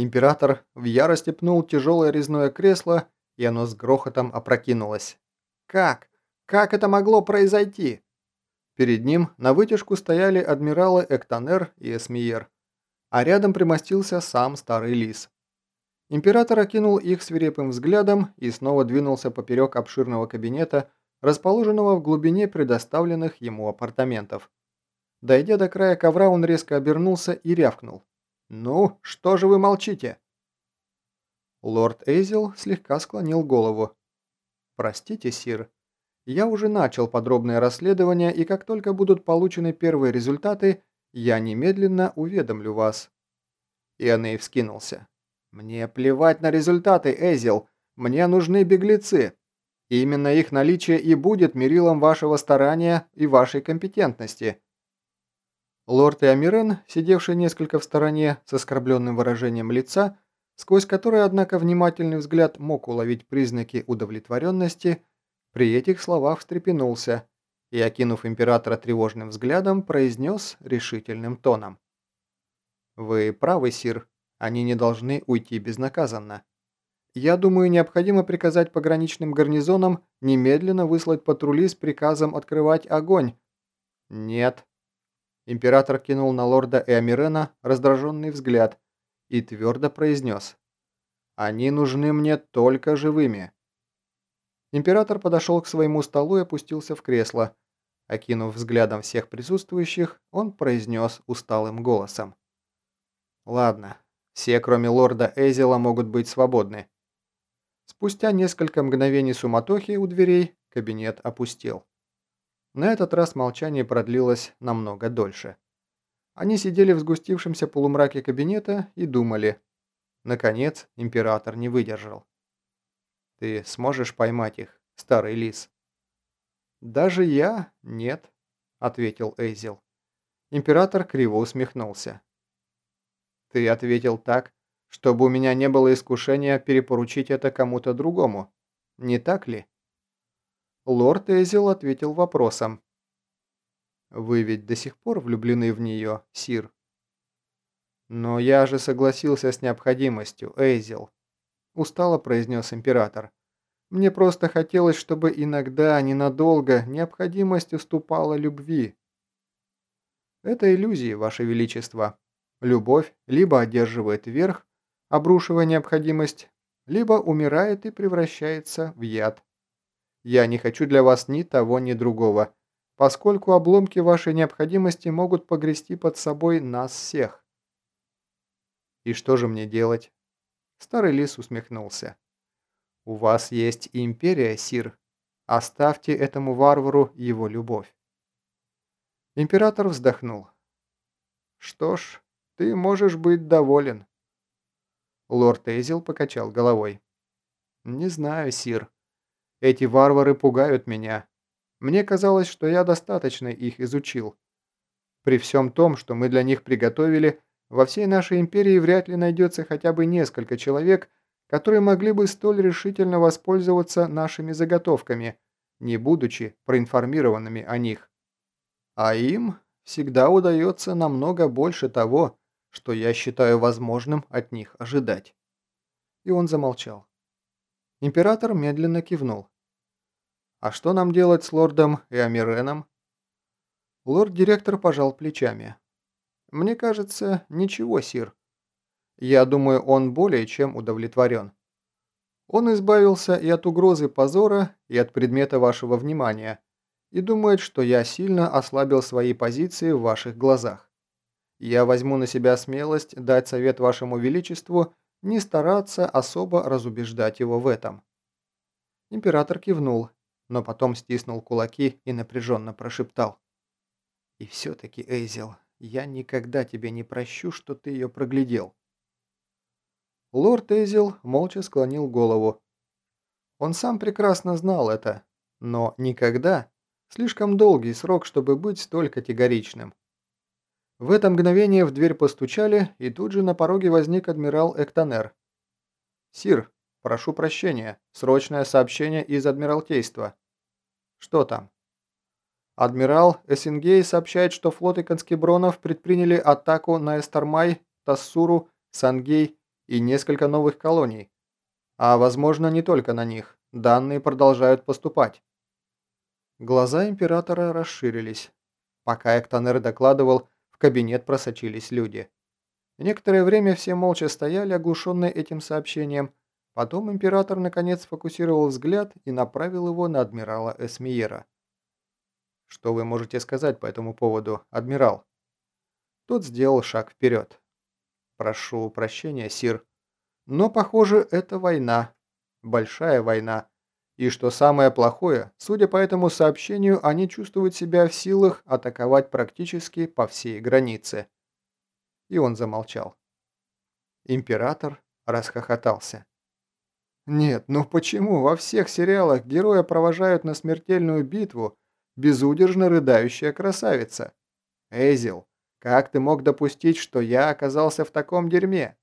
Император в ярости пнул тяжелое резное кресло, и оно с грохотом опрокинулось. «Как? Как это могло произойти?» Перед ним на вытяжку стояли адмиралы Эктонер и Эсмиер, а рядом примостился сам старый лис. Император окинул их свирепым взглядом и снова двинулся поперек обширного кабинета, расположенного в глубине предоставленных ему апартаментов. Дойдя до края ковра, он резко обернулся и рявкнул. «Ну, что же вы молчите?» Лорд Эйзел слегка склонил голову. «Простите, сир, я уже начал подробное расследование, и как только будут получены первые результаты, я немедленно уведомлю вас». Ионей вскинулся. «Мне плевать на результаты, Эзил. Мне нужны беглецы. именно их наличие и будет мерилом вашего старания и вашей компетентности». Лорд Иомирен, сидевший несколько в стороне с оскорбленным выражением лица, сквозь которое, однако, внимательный взгляд мог уловить признаки удовлетворенности, при этих словах встрепенулся и, окинув императора тревожным взглядом, произнес решительным тоном. «Вы правы, сир, они не должны уйти безнаказанно. Я думаю, необходимо приказать пограничным гарнизонам немедленно выслать патрули с приказом открывать огонь». «Нет», Император кинул на лорда Эамирена раздраженный взгляд и твердо произнес. «Они нужны мне только живыми». Император подошел к своему столу и опустился в кресло. Окинув взглядом всех присутствующих, он произнес усталым голосом. «Ладно, все, кроме лорда Эзела, могут быть свободны». Спустя несколько мгновений суматохи у дверей кабинет опустел. На этот раз молчание продлилось намного дольше. Они сидели в сгустившемся полумраке кабинета и думали. Наконец, император не выдержал. «Ты сможешь поймать их, старый лис?» «Даже я? Нет», — ответил Эйзел. Император криво усмехнулся. «Ты ответил так, чтобы у меня не было искушения перепоручить это кому-то другому. Не так ли?» Лорд Эзил ответил вопросом. «Вы ведь до сих пор влюблены в нее, Сир?» «Но я же согласился с необходимостью, Эйзел», – устало произнес император. «Мне просто хотелось, чтобы иногда, ненадолго, необходимость уступала любви». «Это иллюзии, Ваше Величество. Любовь либо одерживает верх, обрушивая необходимость, либо умирает и превращается в яд. Я не хочу для вас ни того, ни другого, поскольку обломки вашей необходимости могут погрести под собой нас всех. И что же мне делать? Старый лис усмехнулся. У вас есть империя, Сир. Оставьте этому варвару его любовь. Император вздохнул. Что ж, ты можешь быть доволен. Лорд Эйзел покачал головой. «Не знаю, Сир. Эти варвары пугают меня. Мне казалось, что я достаточно их изучил. При всем том, что мы для них приготовили, во всей нашей империи вряд ли найдется хотя бы несколько человек, которые могли бы столь решительно воспользоваться нашими заготовками, не будучи проинформированными о них. А им всегда удается намного больше того, что я считаю возможным от них ожидать. И он замолчал. Император медленно кивнул. «А что нам делать с лордом Эомиреном?» Лорд-директор пожал плечами. «Мне кажется, ничего, Сир. Я думаю, он более чем удовлетворен. Он избавился и от угрозы позора, и от предмета вашего внимания, и думает, что я сильно ослабил свои позиции в ваших глазах. Я возьму на себя смелость дать совет вашему величеству не стараться особо разубеждать его в этом. Император кивнул, но потом стиснул кулаки и напряженно прошептал. «И все-таки, Эйзел, я никогда тебе не прощу, что ты ее проглядел». Лорд Эйзел молча склонил голову. Он сам прекрасно знал это, но никогда слишком долгий срок, чтобы быть столь категоричным. В это мгновение в дверь постучали, и тут же на пороге возник адмирал Эктонер. «Сир, прошу прощения, срочное сообщение из Адмиралтейства». «Что там?» Адмирал Эссингей сообщает, что флоты конскебронов предприняли атаку на Эстармай, Тассуру, Сангей и несколько новых колоний. А возможно не только на них, данные продолжают поступать. Глаза императора расширились. Пока Эктонер докладывал, в кабинет просочились люди. Некоторое время все молча стояли, оглушенные этим сообщением. Потом император наконец сфокусировал взгляд и направил его на адмирала Эсмиера. «Что вы можете сказать по этому поводу, адмирал?» Тот сделал шаг вперед. «Прошу прощения, Сир. Но, похоже, это война. Большая война. И что самое плохое, судя по этому сообщению, они чувствуют себя в силах атаковать практически по всей границе». И он замолчал. Император расхохотался. Нет, ну почему во всех сериалах героя провожают на смертельную битву безудержно рыдающая красавица? Эзил, как ты мог допустить, что я оказался в таком дерьме?